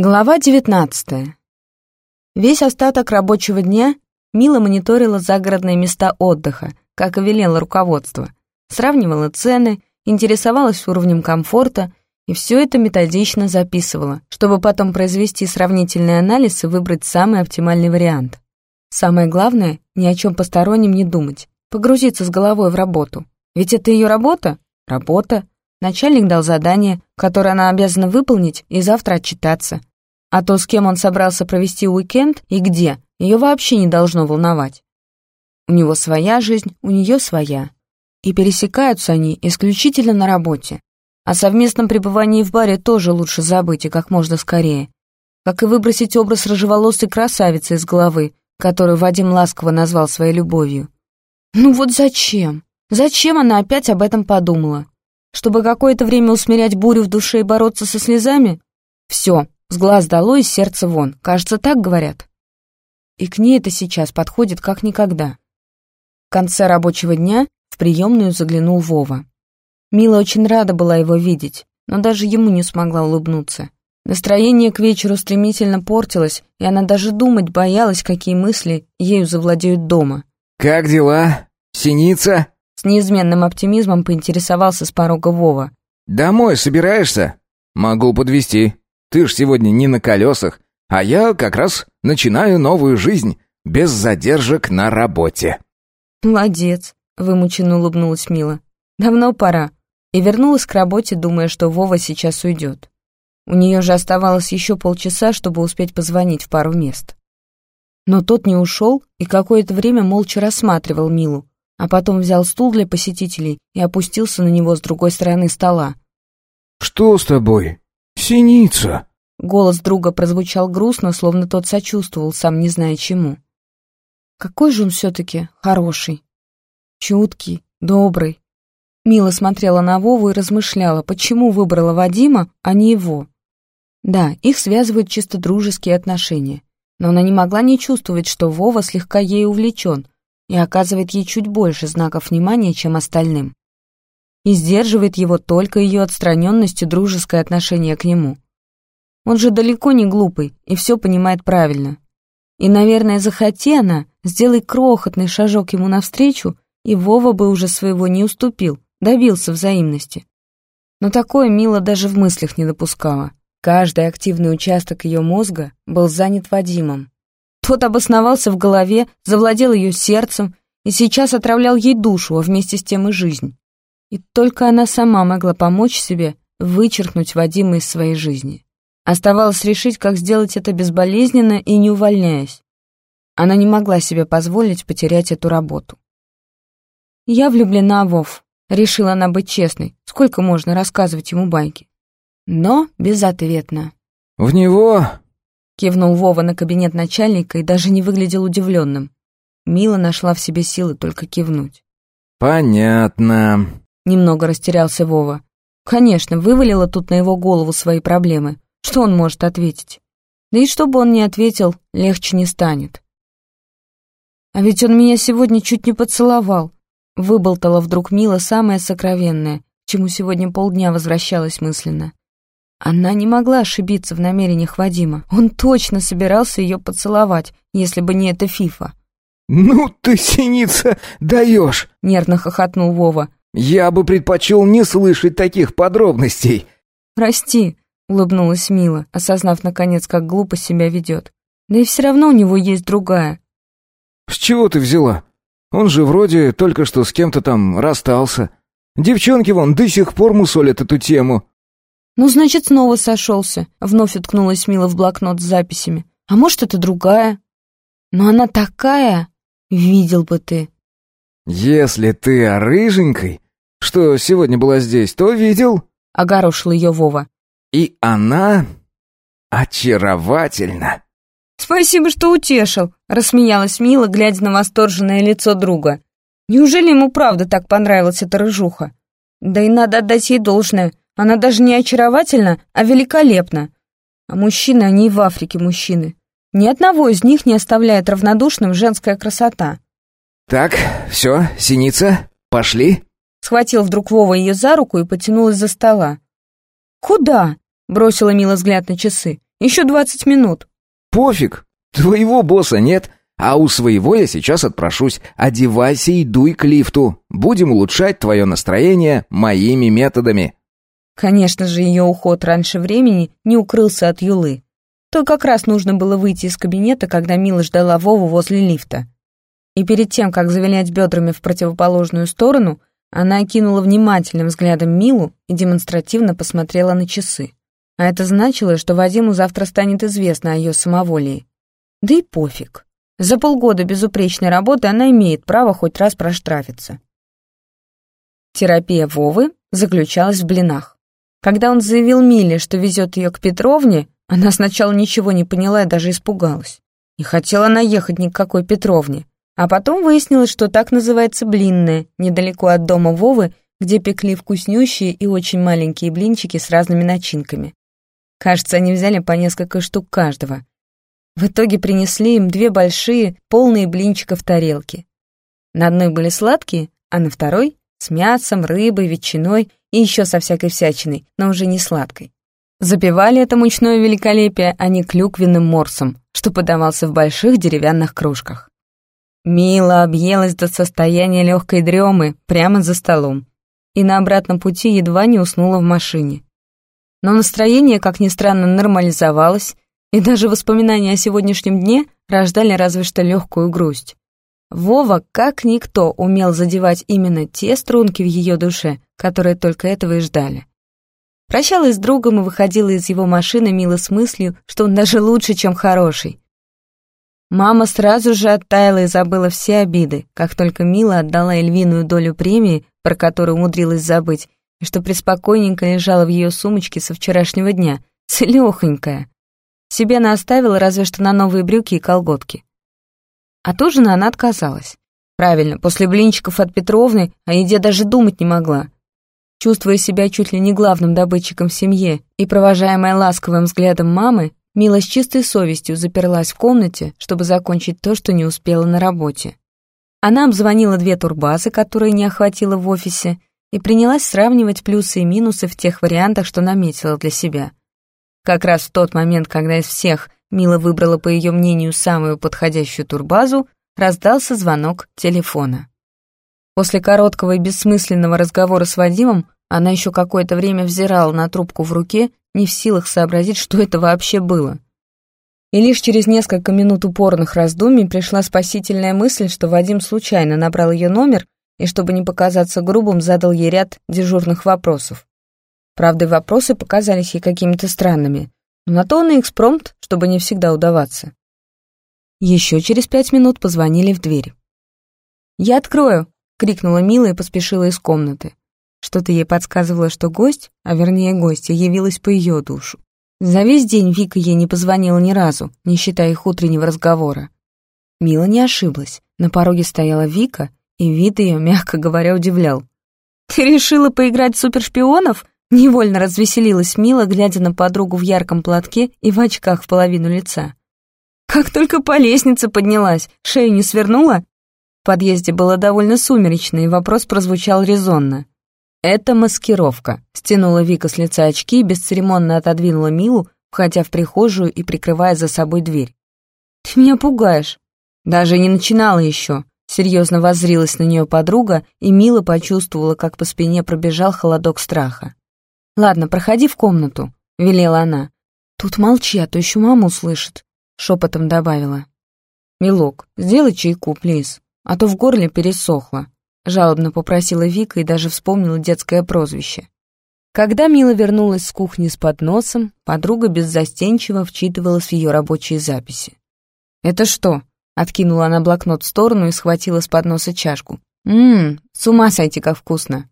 Глава 19. Весь остаток рабочего дня Мила мониторила загородные места отдыха, как и велело руководство, сравнивала цены, интересовалась уровнем комфорта и все это методично записывала, чтобы потом произвести сравнительный анализ и выбрать самый оптимальный вариант. Самое главное — ни о чем постороннем не думать, погрузиться с головой в работу. Ведь это ее работа? Работа. Начальник дал задание, которое она обязана выполнить и завтра отчитаться. А то, с кем он собрался провести уикенд и где, ее вообще не должно волновать. У него своя жизнь, у нее своя. И пересекаются они исключительно на работе. О совместном пребывании в баре тоже лучше забыть и как можно скорее. Как и выбросить образ рыжеволосой красавицы из головы, которую Вадим ласково назвал своей любовью. Ну вот зачем? Зачем она опять об этом подумала? Чтобы какое-то время усмирять бурю в душе и бороться со слезами? Все, с глаз долой, из сердца вон. Кажется, так говорят. И к ней это сейчас подходит как никогда. В конце рабочего дня в приемную заглянул Вова. Мила очень рада была его видеть, но даже ему не смогла улыбнуться. Настроение к вечеру стремительно портилось, и она даже думать боялась, какие мысли ею завладеют дома. «Как дела? Синица?» С неизменным оптимизмом поинтересовался с порога Вова. «Домой собираешься? Могу подвезти. Ты ж сегодня не на колесах, а я как раз начинаю новую жизнь, без задержек на работе». «Молодец», — вымученно улыбнулась Мила. «Давно пора». И вернулась к работе, думая, что Вова сейчас уйдет. У нее же оставалось еще полчаса, чтобы успеть позвонить в пару мест. Но тот не ушел и какое-то время молча рассматривал Милу, а потом взял стул для посетителей и опустился на него с другой стороны стола. «Что с тобой? Синица!» Голос друга прозвучал грустно, словно тот сочувствовал, сам не зная чему. Какой же он все-таки хороший, чуткий, добрый. Мила смотрела на Вову и размышляла, почему выбрала Вадима, а не его. Да, их связывают чисто дружеские отношения, но она не могла не чувствовать, что Вова слегка ей увлечен, и оказывает ей чуть больше знаков внимания, чем остальным. И сдерживает его только ее отстраненность и дружеское отношение к нему. Он же далеко не глупый и все понимает правильно. И, наверное, захоти она, сделай крохотный шажок ему навстречу, и Вова бы уже своего не уступил, добился взаимности. Но такое Мила даже в мыслях не допускала. Каждый активный участок ее мозга был занят Вадимом, тот обосновался в голове, завладел ее сердцем и сейчас отравлял ей душу, а вместе с тем и жизнь. И только она сама могла помочь себе вычеркнуть Вадима из своей жизни. Оставалось решить, как сделать это безболезненно и не увольняясь. Она не могла себе позволить потерять эту работу. «Я влюблена, Вов», — решила она быть честной. Сколько можно рассказывать ему байки? Но безответно. «В него Кивнул Вова на кабинет начальника и даже не выглядел удивленным. Мила нашла в себе силы только кивнуть. «Понятно». Немного растерялся Вова. Конечно, вывалила тут на его голову свои проблемы. Что он может ответить? Да и чтобы он не ответил, легче не станет. А ведь он меня сегодня чуть не поцеловал. Выболтала вдруг Мила самое сокровенное, к чему сегодня полдня возвращалась мысленно. Она не могла ошибиться в намерениях Вадима. Он точно собирался ее поцеловать, если бы не эта фифа. «Ну ты, синица, даешь!» — нервно хохотнул Вова. «Я бы предпочел не слышать таких подробностей». «Прости», — улыбнулась Мила, осознав, наконец, как глупо себя ведет. «Да и все равно у него есть другая». «С чего ты взяла? Он же вроде только что с кем-то там расстался. Девчонки вон до сих пор мусолят эту тему». «Ну, значит, снова сошелся», — вновь уткнулась Мила в блокнот с записями. «А может, это другая?» «Но она такая, видел бы ты». «Если ты о рыженькой, что сегодня была здесь, то видел?» — огорошил ее Вова. «И она очаровательна». «Спасибо, что утешил», — рассмеялась Мила, глядя на восторженное лицо друга. «Неужели ему правда так понравилась эта рыжуха? Да и надо отдать ей должное. Она даже не очаровательна, а великолепна. А мужчины, они и в Африке мужчины. Ни одного из них не оставляет равнодушным женская красота. «Так, все, синица, пошли?» Схватил вдруг Вова ее за руку и потянул из-за стола. «Куда?» — бросила Мила взгляд на часы. Еще двадцать минут». «Пофиг, твоего босса нет, а у своего я сейчас отпрошусь. Одевайся и дуй к лифту. Будем улучшать твое настроение моими методами». Конечно же, ее уход раньше времени не укрылся от Юлы. То как раз нужно было выйти из кабинета, когда Мила ждала Вову возле лифта. И перед тем, как завилять бедрами в противоположную сторону, она окинула внимательным взглядом Милу и демонстративно посмотрела на часы. А это значило, что Вадиму завтра станет известно о ее самоволии. Да и пофиг. За полгода безупречной работы она имеет право хоть раз проштрафиться. Терапия Вовы заключалась в блинах. Когда он заявил Миле, что везет ее к Петровне, она сначала ничего не поняла и даже испугалась. Не хотела наехать ни к какой Петровне. А потом выяснилось, что так называется блинная, недалеко от дома Вовы, где пекли вкуснющие и очень маленькие блинчики с разными начинками. Кажется, они взяли по несколько штук каждого. В итоге принесли им две большие, полные блинчика в тарелке. На одной были сладкие, а на второй — с мясом, рыбой, ветчиной и еще со всякой всячиной, но уже не сладкой. Запивали это мучное великолепие они клюквенным морсом, что подавался в больших деревянных кружках. Мила объелась до состояния легкой дремы прямо за столом и на обратном пути едва не уснула в машине. Но настроение, как ни странно, нормализовалось, и даже воспоминания о сегодняшнем дне рождали разве что легкую грусть. Вова, как никто, умел задевать именно те струнки в ее душе, которые только этого и ждали. Прощалась с другом и выходила из его машины Мила с мыслью, что он даже лучше, чем хороший, Мама сразу же оттаяла и забыла все обиды, как только Мила отдала львиную долю премии, про которую умудрилась забыть, и что преспокойненько лежала в ее сумочке со вчерашнего дня, целехонькая. Себе она оставила разве что на новые брюки и колготки. От ужина она отказалась. Правильно, после блинчиков от Петровны о еде даже думать не могла. Чувствуя себя чуть ли не главным добытчиком в семье и провожаемая ласковым взглядом мамы, Мила с чистой совестью заперлась в комнате, чтобы закончить то, что не успела на работе. Она обзвонила две турбазы, которые не охватила в офисе, и принялась сравнивать плюсы и минусы в тех вариантах, что наметила для себя. Как раз в тот момент, когда из всех Мила выбрала, по ее мнению, самую подходящую турбазу, раздался звонок телефона. После короткого и бессмысленного разговора с Вадимом она еще какое-то время взирала на трубку в руке не в силах сообразить, что это вообще было. И лишь через несколько минут упорных раздумий пришла спасительная мысль, что Вадим случайно набрал ее номер и, чтобы не показаться грубым, задал ей ряд дежурных вопросов. Правда, вопросы показались ей какими-то странными, но на то он и экспромт, чтобы не всегда удаваться. Еще через пять минут позвонили в дверь. «Я открою!» — крикнула Мила и поспешила из комнаты. Что-то ей подсказывало, что гость, а вернее гостья, явилась по ее душу. За весь день Вика ей не позвонила ни разу, не считая их утреннего разговора. Мила не ошиблась. На пороге стояла Вика, и вид ее, мягко говоря, удивлял. «Ты решила поиграть в супершпионов?» Невольно развеселилась Мила, глядя на подругу в ярком платке и в очках в половину лица. «Как только по лестнице поднялась, шею не свернула?» В подъезде было довольно сумеречно, и вопрос прозвучал резонно. «Это маскировка», — стянула Вика с лица очки и бесцеремонно отодвинула Милу, входя в прихожую и прикрывая за собой дверь. «Ты меня пугаешь». Даже не начинала еще. Серьезно воззрилась на нее подруга, и Мила почувствовала, как по спине пробежал холодок страха. «Ладно, проходи в комнату», — велела она. «Тут молчи, а то еще маму услышит», — шепотом добавила. «Милок, сделай чайку, плиз, а то в горле пересохло», жалобно попросила Вика и даже вспомнила детское прозвище. Когда Мила вернулась с кухни с подносом, подруга беззастенчиво вчитывалась в ее рабочие записи. «Это что?» — откинула она блокнот в сторону и схватила с подноса чашку. «Ммм, с ума сойти, как вкусно!»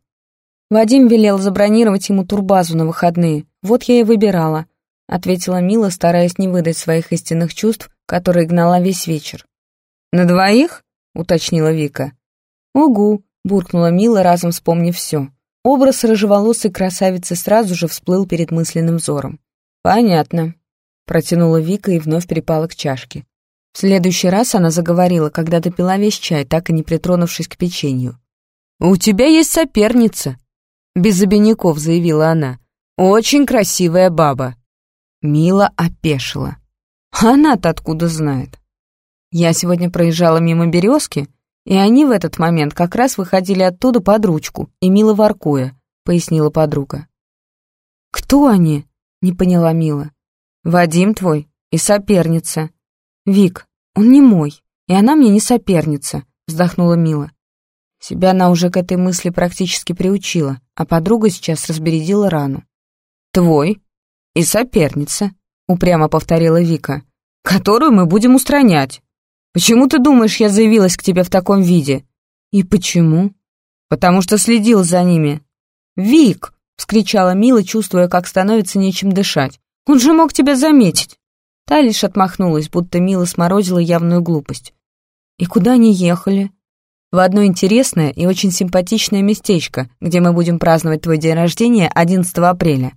Вадим велел забронировать ему турбазу на выходные. Вот я и выбирала, — ответила Мила, стараясь не выдать своих истинных чувств, которые гнала весь вечер. «На двоих?» — уточнила Вика. «Угу», — буркнула Мила, разом вспомнив все. Образ рыжеволосой красавицы сразу же всплыл перед мысленным взором. «Понятно», — протянула Вика и вновь припала к чашке. В следующий раз она заговорила, когда допила весь чай, так и не притронувшись к печенью. «У тебя есть соперница», — без обиняков заявила она. «Очень красивая баба». Мила опешила. А она-то откуда знает? Я сегодня проезжала мимо березки, и они в этот момент как раз выходили оттуда под ручку, и Мила воркуя, пояснила подруга. «Кто они?» — не поняла Мила. «Вадим твой и соперница». «Вик, он не мой, и она мне не соперница», — вздохнула Мила. Себя она уже к этой мысли практически приучила, а подруга сейчас разбередила рану. «Твой и соперница», — упрямо повторила Вика, «которую мы будем устранять». Почему ты думаешь, я заявилась к тебе в таком виде?» «И почему?» «Потому что следил за ними». «Вик!» — вскричала Мила, чувствуя, как становится нечем дышать. «Он же мог тебя заметить!» Та лишь отмахнулась, будто Мила сморозила явную глупость. «И куда они ехали?» «В одно интересное и очень симпатичное местечко, где мы будем праздновать твой день рождения 11 апреля».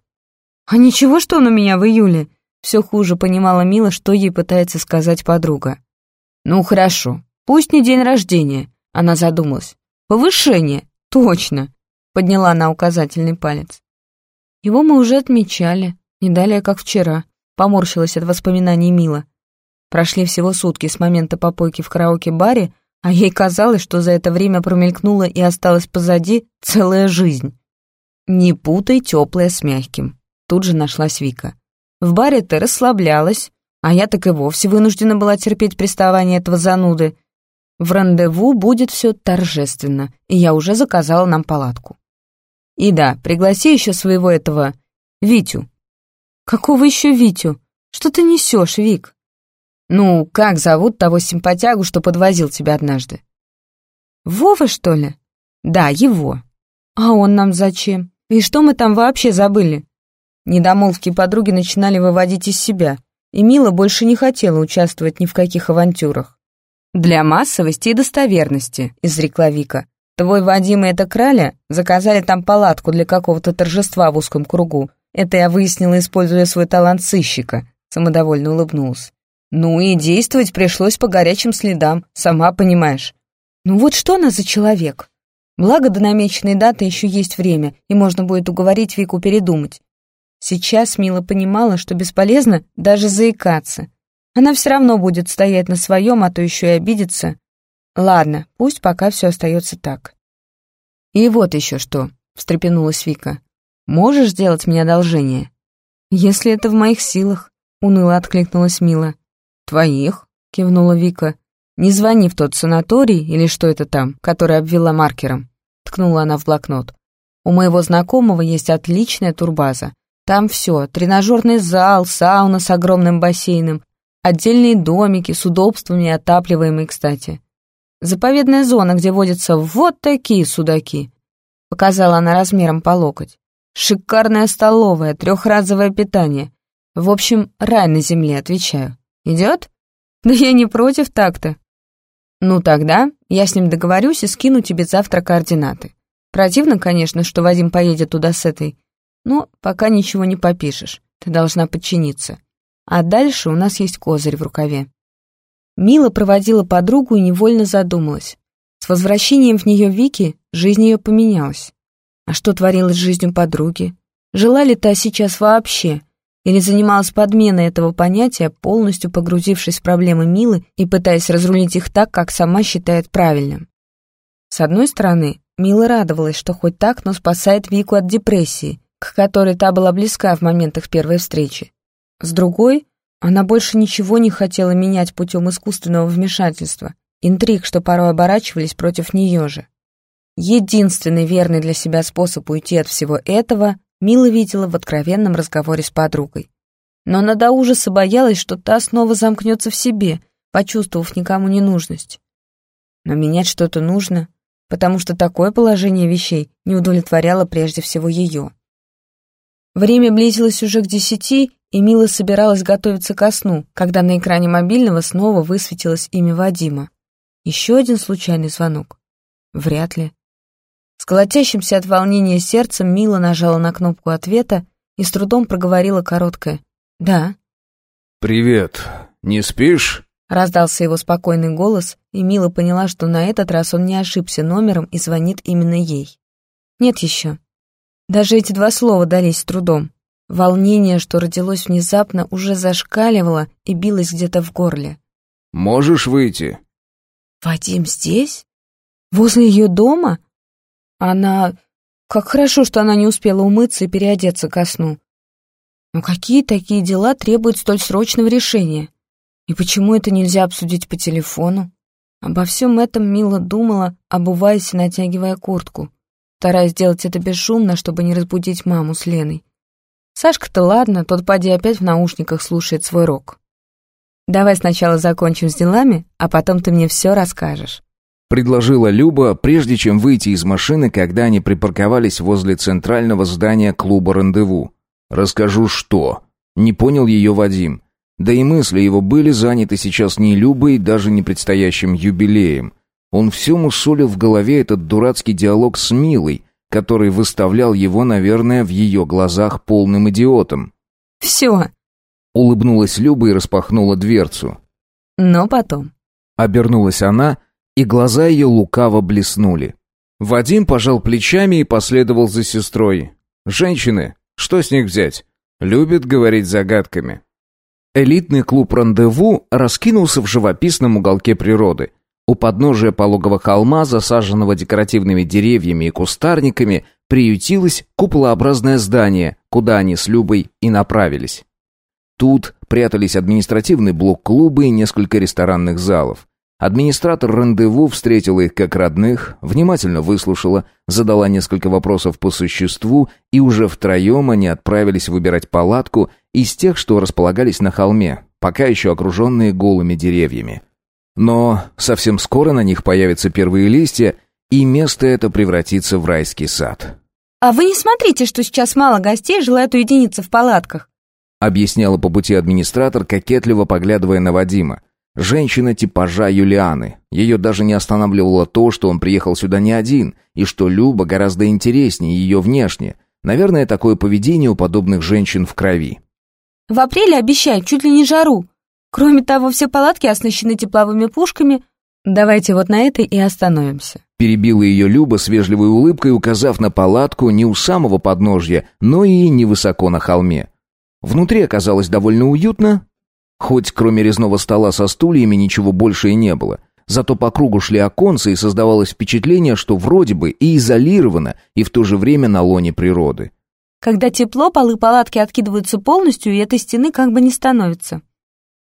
«А ничего, что он у меня в июле?» Все хуже понимала Мила, что ей пытается сказать подруга. «Ну хорошо, пусть не день рождения», — она задумалась. «Повышение, точно», — подняла она указательный палец. «Его мы уже отмечали, не далее, как вчера», — поморщилась от воспоминаний Мила. Прошли всего сутки с момента попойки в караоке-баре, а ей казалось, что за это время промелькнула и осталась позади целая жизнь. «Не путай теплое с мягким», — тут же нашлась Вика. «В баре ты расслаблялась, а я так и вовсе вынуждена была терпеть приставание этого зануды. В рандеву будет все торжественно, и я уже заказала нам палатку. И да, пригласи еще своего этого... Витю. Какого еще Витю? Что ты несешь, Вик? Ну, как зовут того симпатягу, что подвозил тебя однажды? Вова, что ли? Да, его. А он нам зачем? И что мы там вообще забыли? Недомолвки подруги начинали выводить из себя — и Мила больше не хотела участвовать ни в каких авантюрах. «Для массовости и достоверности», — изрекла Вика. «Твой Вадим и эта краля заказали там палатку для какого-то торжества в узком кругу. Это я выяснила, используя свой талант сыщика», — самодовольно улыбнулась. «Ну и действовать пришлось по горячим следам, сама понимаешь». «Ну вот что она за человек?» Благо, до намеченной даты еще есть время, и можно будет уговорить Вику передумать. Сейчас Мила понимала, что бесполезно даже заикаться. Она все равно будет стоять на своем, а то еще и обидеться. Ладно, пусть пока все остается так. «И вот еще что», — встрепенулась Вика. «Можешь сделать мне одолжение?» «Если это в моих силах», — уныло откликнулась Мила. «Твоих?» — кивнула Вика. «Не звони в тот санаторий или что это там, который обвела маркером», — ткнула она в блокнот. «У моего знакомого есть отличная турбаза. Там все, тренажерный зал, сауна с огромным бассейном, отдельные домики с удобствами, отапливаемые, кстати. Заповедная зона, где водятся вот такие судаки. Показала она размером по локоть. Шикарная столовая, трехразовое питание. В общем, рай на земле, отвечаю. Идет? Да я не против так-то. Ну тогда я с ним договорюсь и скину тебе завтра координаты. Противно, конечно, что Вадим поедет туда с этой но пока ничего не попишешь, ты должна подчиниться. А дальше у нас есть козырь в рукаве. Мила проводила подругу и невольно задумалась. С возвращением в нее Вики жизнь ее поменялась. А что творилось с жизнью подруги? Жила ли та сейчас вообще? Или занималась подменой этого понятия, полностью погрузившись в проблемы Милы и пытаясь разрулить их так, как сама считает правильным? С одной стороны, Мила радовалась, что хоть так, но спасает Вику от депрессии, к которой та была близка в моментах первой встречи. С другой, она больше ничего не хотела менять путем искусственного вмешательства, интриг, что порой оборачивались против нее же. Единственный верный для себя способ уйти от всего этого Мила видела в откровенном разговоре с подругой. Но она до ужаса боялась, что та снова замкнется в себе, почувствовав никому ненужность. Но менять что-то нужно, потому что такое положение вещей не удовлетворяло прежде всего ее. Время близилось уже к десяти, и Мила собиралась готовиться ко сну, когда на экране мобильного снова высветилось имя Вадима. Еще один случайный звонок? Вряд ли. С колотящимся от волнения сердцем Мила нажала на кнопку ответа и с трудом проговорила короткое «Да». «Привет. Не спишь?» Раздался его спокойный голос, и Мила поняла, что на этот раз он не ошибся номером и звонит именно ей. «Нет еще», даже эти два слова дались с трудом. Волнение, что родилось внезапно, уже зашкаливало и билось где-то в горле. «Можешь выйти?» «Вадим здесь? Возле ее дома? Она... Как хорошо, что она не успела умыться и переодеться ко сну. Но какие такие дела требуют столь срочного решения? И почему это нельзя обсудить по телефону? Обо всем этом Мила думала, обуваясь и натягивая куртку, стараясь сделать это бесшумно, чтобы не разбудить маму с Леной. Сашка-то ладно, тот поди опять в наушниках слушает свой рок. Давай сначала закончим с делами, а потом ты мне все расскажешь. Предложила Люба, прежде чем выйти из машины, когда они припарковались возле центрального здания клуба «Рандеву». «Расскажу, что?» Не понял ее Вадим. Да и мысли его были заняты сейчас не Любой, даже не предстоящим юбилеем. Он все мусолил в голове этот дурацкий диалог с Милой, который выставлял его, наверное, в ее глазах полным идиотом. «Все!» Улыбнулась Люба и распахнула дверцу. «Но потом». Обернулась она, и глаза ее лукаво блеснули. Вадим пожал плечами и последовал за сестрой. «Женщины, что с них взять? Любят говорить загадками». Элитный клуб «Рандеву» раскинулся в живописном уголке природы. У подножия пологого холма, засаженного декоративными деревьями и кустарниками, приютилось куполообразное здание, куда они с Любой и направились. Тут прятались административный блок клуба и несколько ресторанных залов. Администратор рандеву встретила их как родных, внимательно выслушала, задала несколько вопросов по существу, и уже втроем они отправились выбирать палатку из тех, что располагались на холме, пока еще окруженные голыми деревьями. Но совсем скоро на них появятся первые листья, и место это превратится в райский сад. «А вы не смотрите, что сейчас мало гостей желают уединиться в палатках», объясняла по пути администратор, кокетливо поглядывая на Вадима. Женщина типажа Юлианы. Ее даже не останавливало то, что он приехал сюда не один, и что Люба гораздо интереснее ее внешне. Наверное, такое поведение у подобных женщин в крови. «В апреле обещают чуть ли не жару. Кроме того, все палатки оснащены тепловыми пушками. Давайте вот на этой и остановимся. Перебила ее Люба с вежливой улыбкой, указав на палатку не у самого подножья, но и невысоко на холме. Внутри оказалось довольно уютно, хоть кроме резного стола со стульями ничего больше и не было. Зато по кругу шли оконцы, и создавалось впечатление, что вроде бы и изолировано, и в то же время на лоне природы. Когда тепло, полы палатки откидываются полностью, и этой стены как бы не становится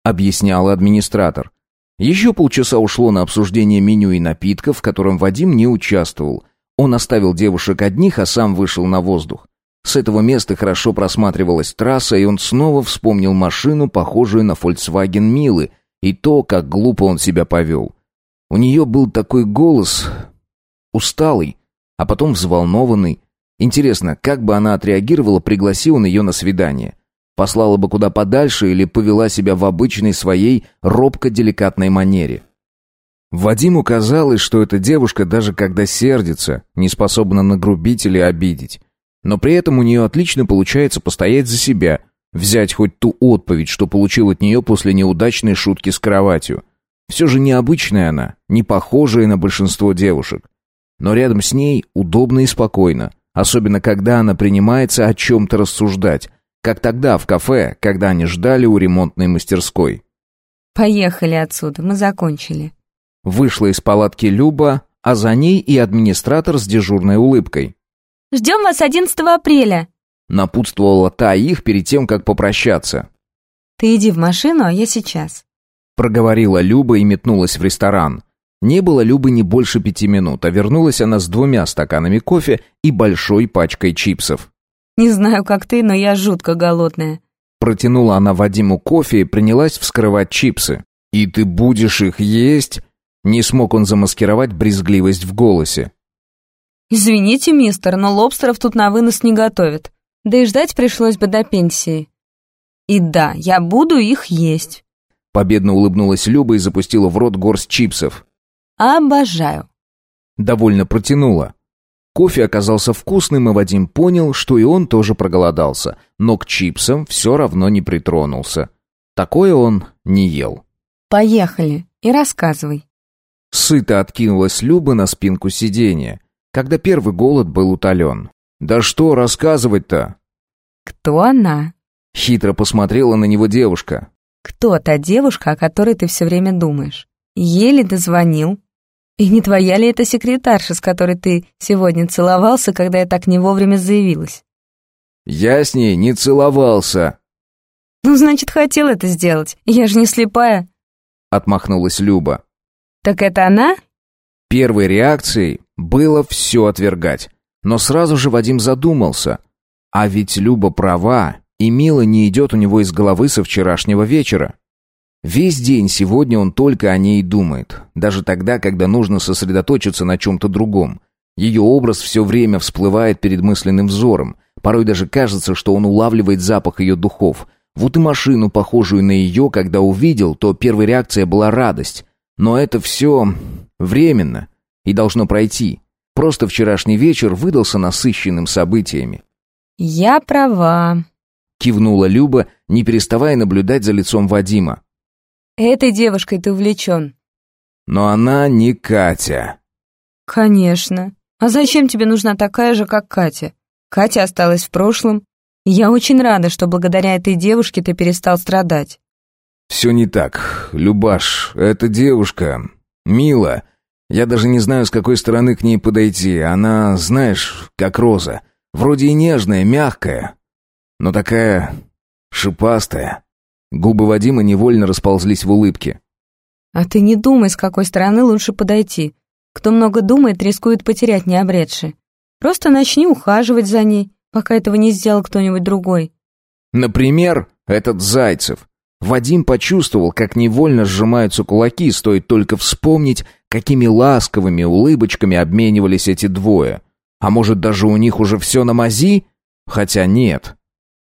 объяснял администратор. Еще полчаса ушло на обсуждение меню и напитков, в котором Вадим не участвовал. Он оставил девушек одних, а сам вышел на воздух. С этого места хорошо просматривалась трасса, и он снова вспомнил машину, похожую на Volkswagen Милы, и то, как глупо он себя повел. У нее был такой голос... усталый, а потом взволнованный. Интересно, как бы она отреагировала, пригласил он ее на свидание. Послала бы куда подальше или повела себя в обычной своей робко-деликатной манере. Вадиму казалось, что эта девушка, даже когда сердится, не способна нагрубить или обидеть. Но при этом у нее отлично получается постоять за себя, взять хоть ту отповедь, что получил от нее после неудачной шутки с кроватью. Все же необычная она, не похожая на большинство девушек. Но рядом с ней удобно и спокойно, особенно когда она принимается о чем-то рассуждать, как тогда в кафе, когда они ждали у ремонтной мастерской. «Поехали отсюда, мы закончили». Вышла из палатки Люба, а за ней и администратор с дежурной улыбкой. «Ждем вас 11 апреля», напутствовала та их перед тем, как попрощаться. «Ты иди в машину, а я сейчас», проговорила Люба и метнулась в ресторан. Не было Любы не больше пяти минут, а вернулась она с двумя стаканами кофе и большой пачкой чипсов. Не знаю, как ты, но я жутко голодная». Протянула она Вадиму кофе и принялась вскрывать чипсы. «И ты будешь их есть?» Не смог он замаскировать брезгливость в голосе. «Извините, мистер, но лобстеров тут на вынос не готовят. Да и ждать пришлось бы до пенсии. И да, я буду их есть». Победно улыбнулась Люба и запустила в рот горсть чипсов. «Обожаю». Довольно протянула. Кофе оказался вкусным, и Вадим понял, что и он тоже проголодался, но к чипсам все равно не притронулся. Такое он не ел. «Поехали и рассказывай». Сыто откинулась Люба на спинку сиденья, когда первый голод был утолен. «Да что рассказывать-то?» Кто она? Хитро посмотрела на него девушка. Кто та девушка, о которой ты все время думаешь? Еле дозвонил. И не твоя ли это секретарша, с которой ты сегодня целовался, когда я так не вовремя заявилась? Я с ней не целовался. Ну, значит, хотел это сделать. Я же не слепая. Отмахнулась Люба. Так это она? Первой реакцией было все отвергать. Но сразу же Вадим задумался. А ведь Люба права, и Мила не идет у него из головы со вчерашнего вечера. Весь день сегодня он только о ней думает, даже тогда, когда нужно сосредоточиться на чем-то другом. Ее образ все время всплывает перед мысленным взором. Порой даже кажется, что он улавливает запах ее духов. Вот и машину, похожую на ее, когда увидел, то первая реакция была радость. Но это все временно и должно пройти. Просто вчерашний вечер выдался насыщенным событиями. «Я права», — кивнула Люба, не переставая наблюдать за лицом Вадима. «Этой девушкой ты увлечен». «Но она не Катя». «Конечно. А зачем тебе нужна такая же, как Катя? Катя осталась в прошлом. Я очень рада, что благодаря этой девушке ты перестал страдать». «Все не так. Любаш, эта девушка... Мила. Я даже не знаю, с какой стороны к ней подойти. Она, знаешь, как роза. Вроде и нежная, мягкая, но такая шипастая». Губы Вадима невольно расползлись в улыбке. «А ты не думай, с какой стороны лучше подойти. Кто много думает, рискует потерять необретший. Просто начни ухаживать за ней, пока этого не сделал кто-нибудь другой». «Например, этот Зайцев. Вадим почувствовал, как невольно сжимаются кулаки, стоит только вспомнить, какими ласковыми улыбочками обменивались эти двое. А может, даже у них уже все на мази? Хотя нет.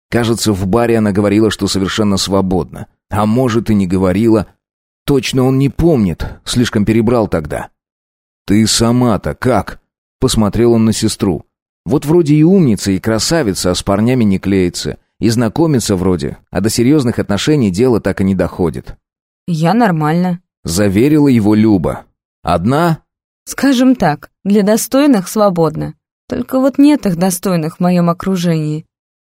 Кажется, в баре она говорила, что совершенно свободна. А может, и не говорила. Точно он не помнит, слишком перебрал тогда. «Ты сама-то как?» — посмотрел он на сестру. «Вот вроде и умница, и красавица, а с парнями не клеится. И знакомится вроде, а до серьезных отношений дело так и не доходит». «Я нормально», — заверила его Люба. «Одна?» «Скажем так, для достойных свободно. Только вот нет их достойных в моем окружении».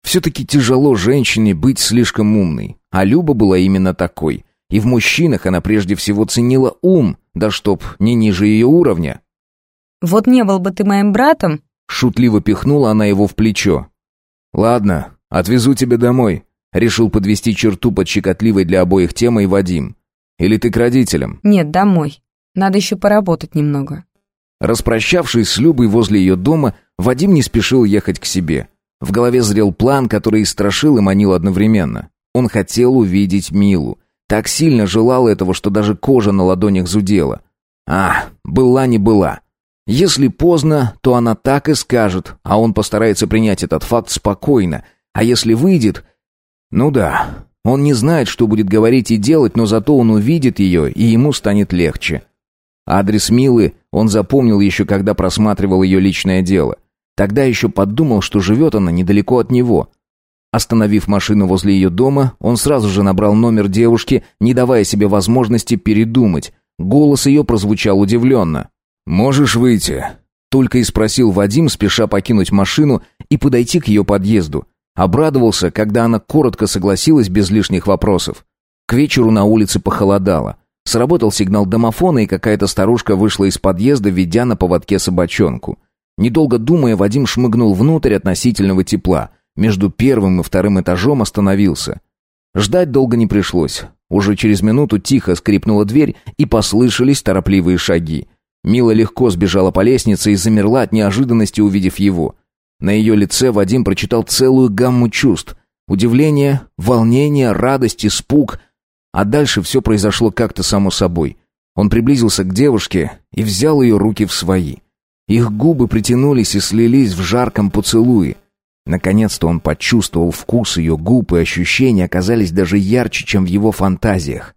Все-таки тяжело женщине быть слишком умной, а Люба была именно такой. И в мужчинах она прежде всего ценила ум, да чтоб не ниже ее уровня. «Вот не был бы ты моим братом...» Шутливо пихнула она его в плечо. «Ладно, отвезу тебя домой», — решил подвести черту под щекотливой для обоих темой Вадим. «Или ты к родителям?» «Нет, домой. Надо еще поработать немного». Распрощавшись с Любой возле ее дома, Вадим не спешил ехать к себе. В голове зрел план, который и страшил и манил одновременно. Он хотел увидеть Милу. Так сильно желал этого, что даже кожа на ладонях зудела. А, была не была. Если поздно, то она так и скажет, а он постарается принять этот факт спокойно. А если выйдет... Ну да, он не знает, что будет говорить и делать, но зато он увидит ее, и ему станет легче. Адрес Милы он запомнил еще, когда просматривал ее личное дело. Тогда еще подумал, что живет она недалеко от него. Остановив машину возле ее дома, он сразу же набрал номер девушки, не давая себе возможности передумать. Голос ее прозвучал удивленно. «Можешь выйти?» Только и спросил Вадим, спеша покинуть машину и подойти к ее подъезду. Обрадовался, когда она коротко согласилась без лишних вопросов. К вечеру на улице похолодало. Сработал сигнал домофона, и какая-то старушка вышла из подъезда, ведя на поводке собачонку. Недолго думая, Вадим шмыгнул внутрь относительного тепла. Между первым и вторым этажом остановился. Ждать долго не пришлось. Уже через минуту тихо скрипнула дверь, и послышались торопливые шаги. Мила легко сбежала по лестнице и замерла от неожиданности, увидев его. На ее лице Вадим прочитал целую гамму чувств. Удивление, волнение, радость, испуг. А дальше все произошло как-то само собой. Он приблизился к девушке и взял ее руки в свои. Их губы притянулись и слились в жарком поцелуе. Наконец-то он почувствовал вкус ее губ, и ощущения оказались даже ярче, чем в его фантазиях.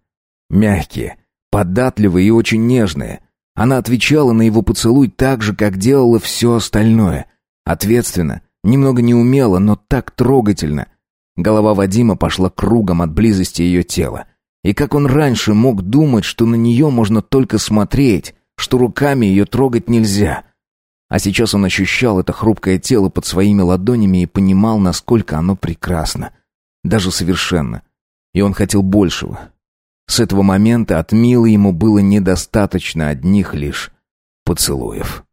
Мягкие, податливые и очень нежные. Она отвечала на его поцелуй так же, как делала все остальное. Ответственно, немного неумело, но так трогательно. Голова Вадима пошла кругом от близости ее тела. И как он раньше мог думать, что на нее можно только смотреть, что руками ее трогать нельзя — А сейчас он ощущал это хрупкое тело под своими ладонями и понимал, насколько оно прекрасно. Даже совершенно. И он хотел большего. С этого момента от Милы ему было недостаточно одних лишь поцелуев.